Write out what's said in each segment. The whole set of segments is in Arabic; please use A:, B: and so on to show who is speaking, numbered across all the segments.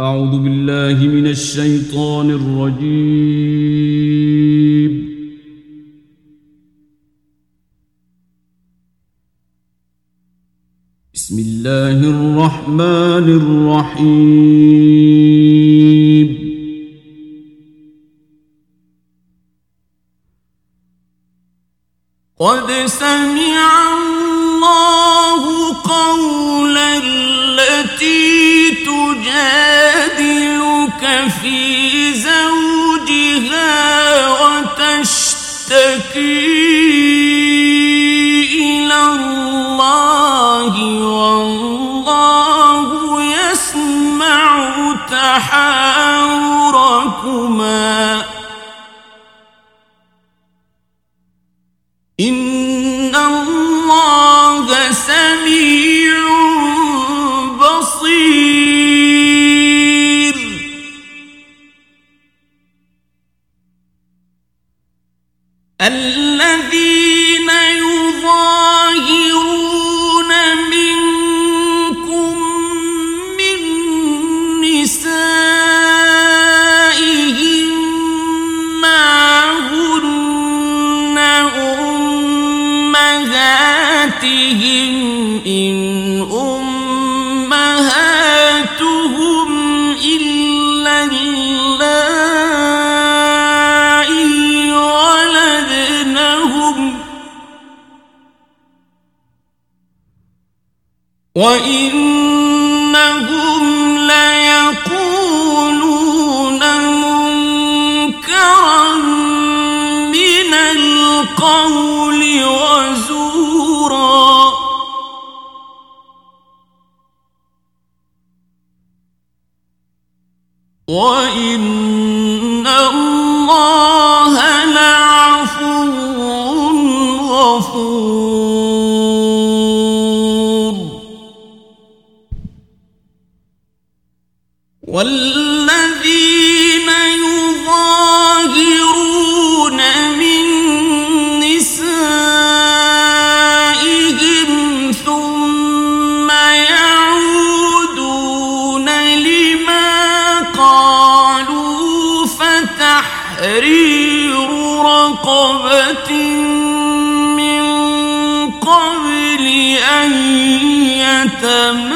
A: أعوذ بالله من الشيطان الرجيم. بسم الله الرحمن الرحيم. قد سمع أمهاتهم إن أمهاتهم إلا اللائي ولدنهم وإنهم ليقولون منكرا من القول وزورا وَإِنَّ اللَّهَ لَعَفُوٌّ غَفُورٌ. وَالَّذِينَ سم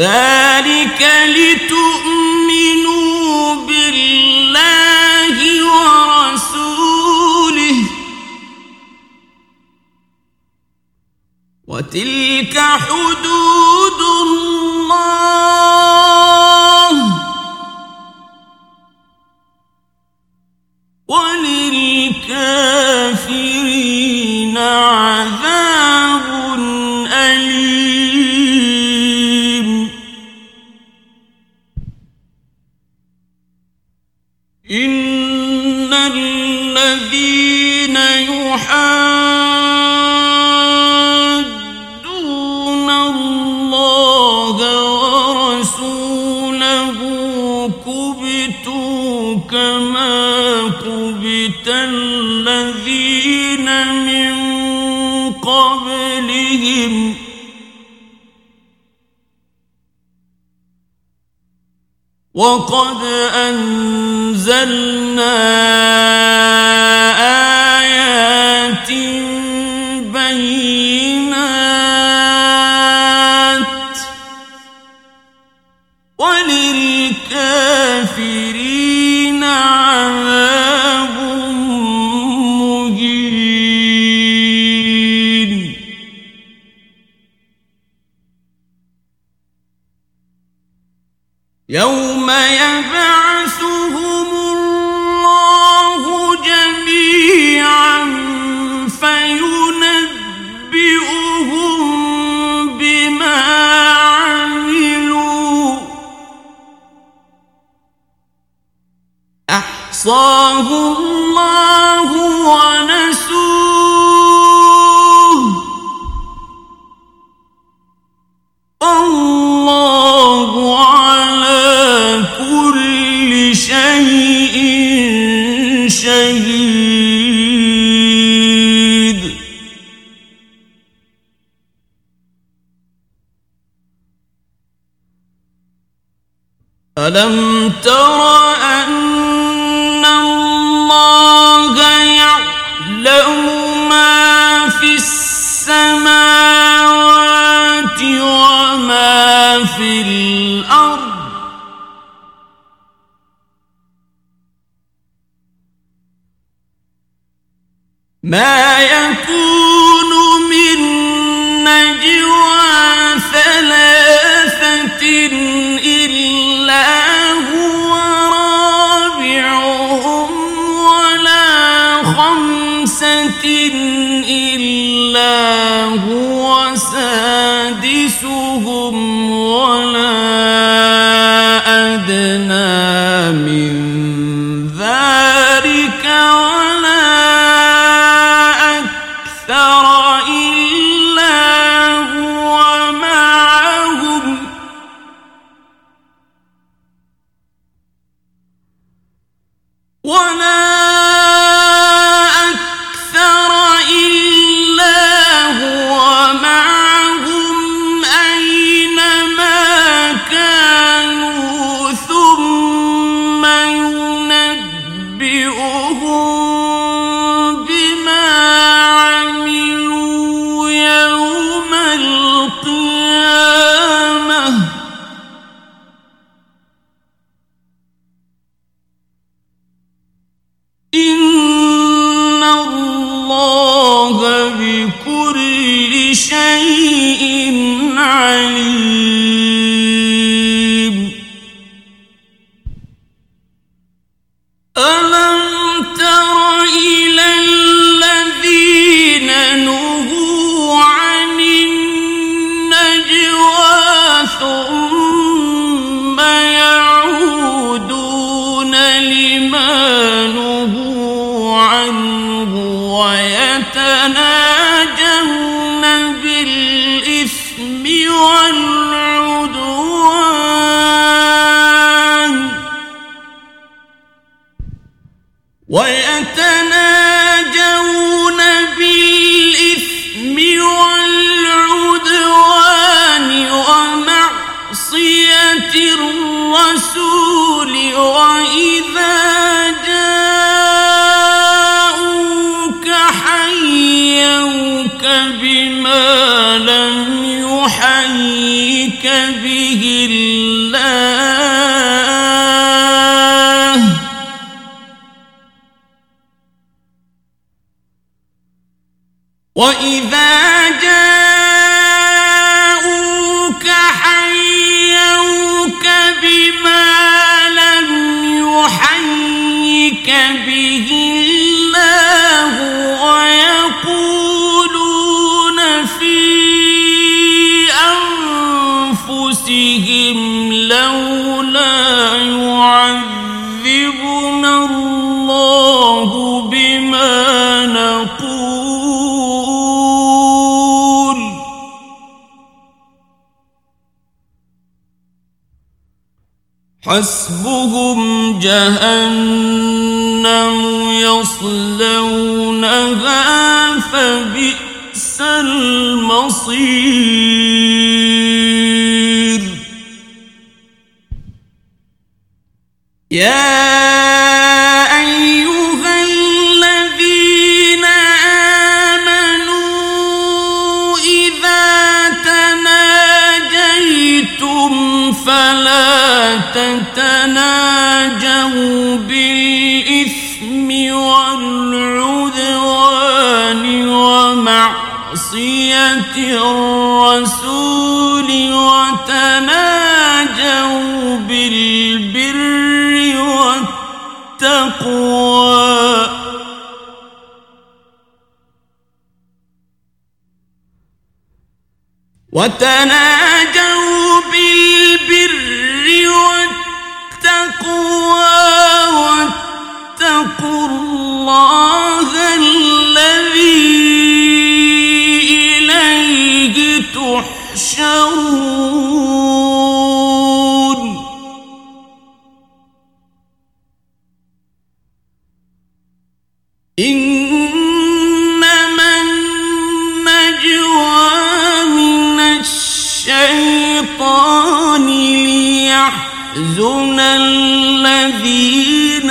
A: ذلك لتؤمنوا بالله ورسوله. وتلك حدود الله. يحادون الله ورسوله كبتوا كما كبت الذين من قبلهم. وقد أنزلنا احصاه الله ونسوه الله على كل شيء شهيد ألم تر الأرض بما لم يحيك به حسبهم جهنم يصلونها فبئس المصير. يا معصية الرسول وتناجوا بالبر والتقوى. وتناجوا بالبر والتقوى. واتقوا الله تحشرون إنما النجوى من الشيطان ليحزن الذين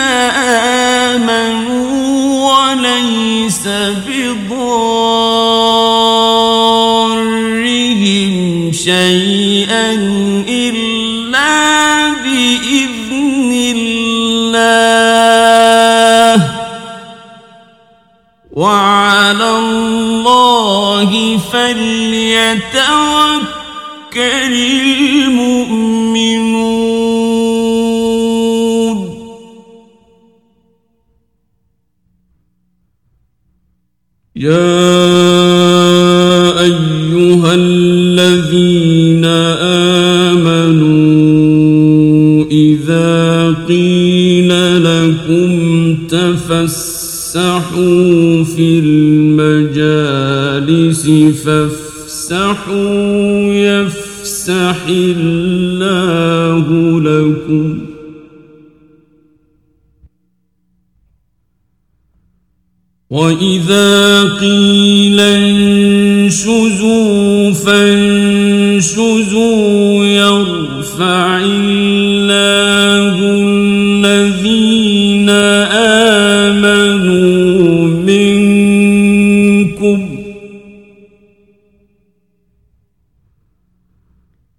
A: آمنوا وليس بضار شيئا إلا بإذن الله. وعلى الله فليتوكل المؤمنون. يا فَسَحُوا في المجالس فافسحوا يفسح الله لكم. وَإِذَا قِيلَ انشُزُوا فَانشُزُوا يَرْفَعِ آمنوا منكم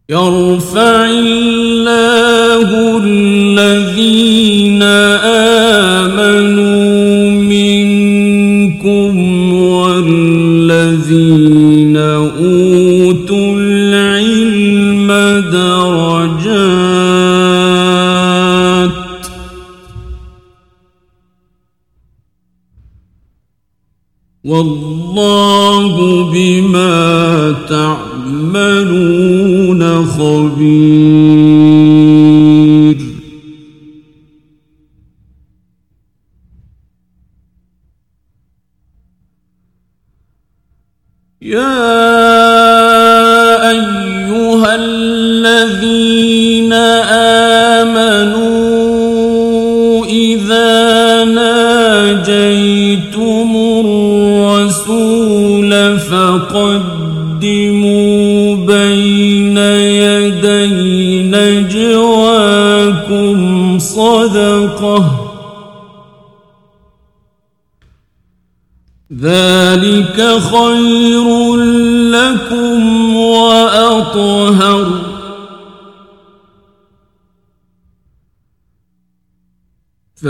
A: يرفع والله بما تعملون خبير. يا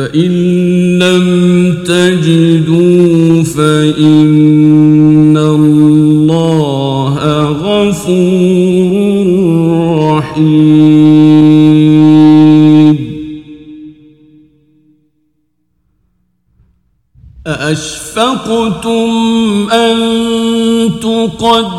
A: فإن لم تجدوا فإن الله غفور رحيم أأشفقتم أن تقدموا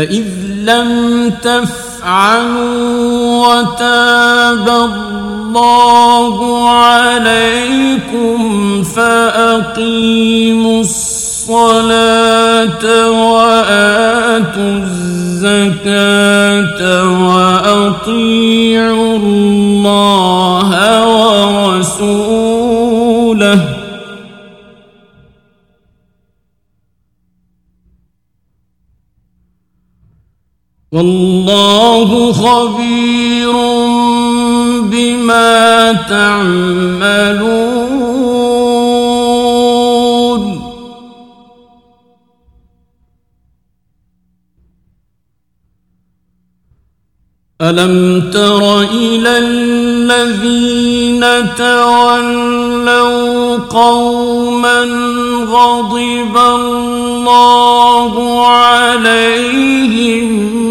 A: فإذ لم تفعلوا وتاب الله عليكم فأقيموا الصلاة وآتوا الزكاة وأطيعوا والله خبير بما تعملون. ألم تر إلى الذين تولوا قوما غضب الله عليهم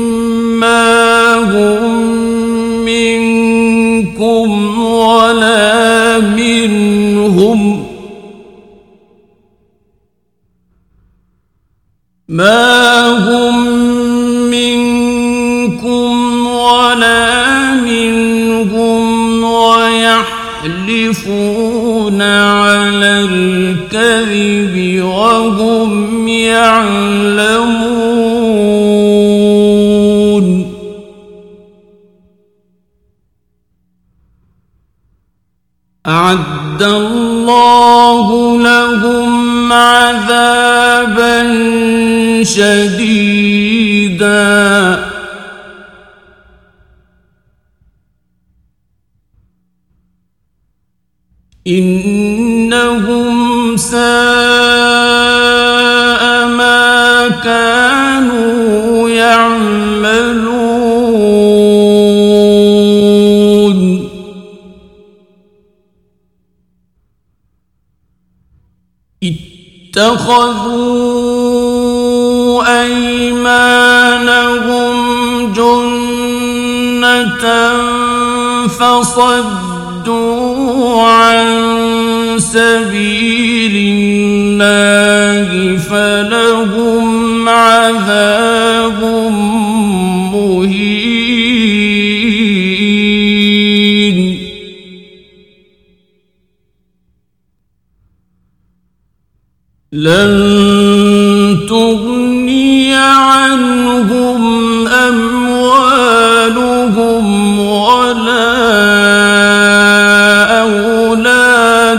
A: ما هم منكم ولا منهم ويحلفون على الكذب وهم يعلمون أعد الله لهم عذابا شديدا. إن اتخذوا أيمانهم جنة فصدوا عن سبيل الله فلهم عذاب مهين لن تغني عنهم أموالهم ولا أولادهم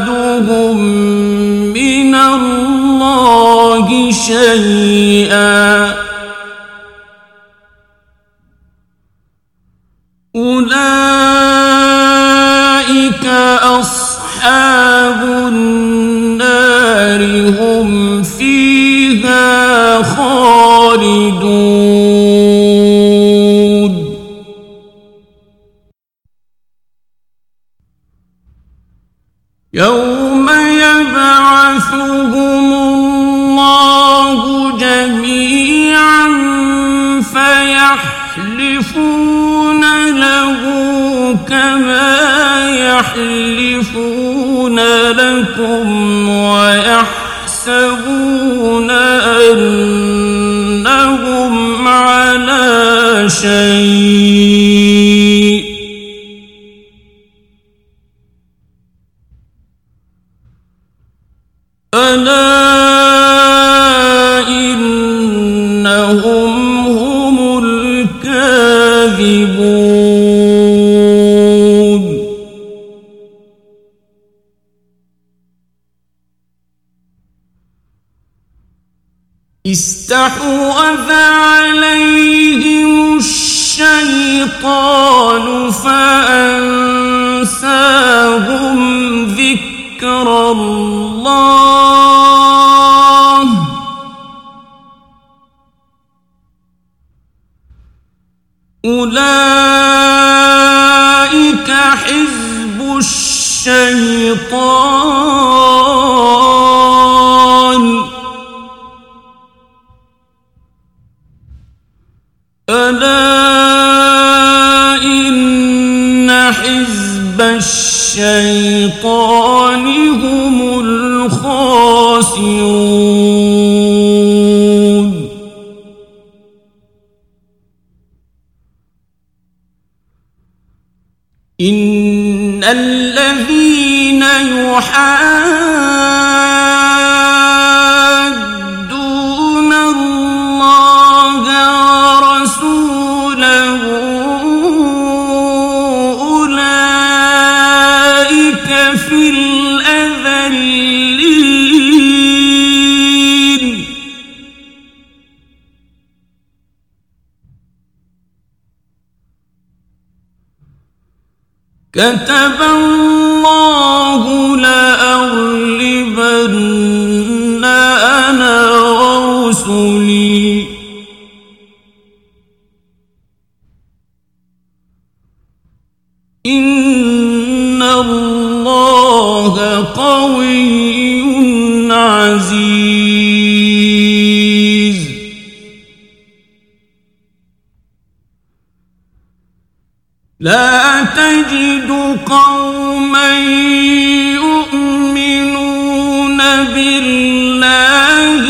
A: من الله شيئا أولادهم ألا إنهم هم الكاذبون استحوذ عليهم قالوا فأنساهم ذكر الله. أولئك حزب الشيطان. الذين يحادون الله ورسوله كتب لا تجد قوما يؤمنون بالله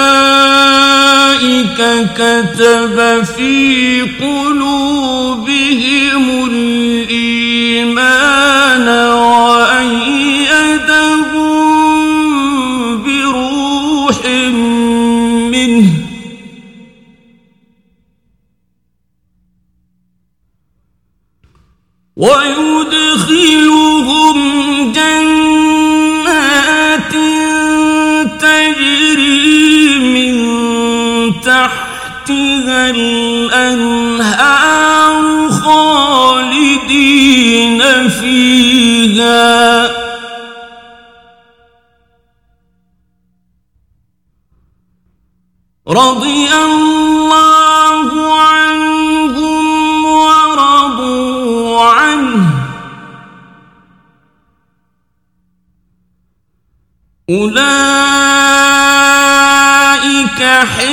A: كتب في قلوبهم الإيمان وأيدهم بروح منه ويدخلهم فيها رضي الله عنهم ورضوا عنه أولئك حين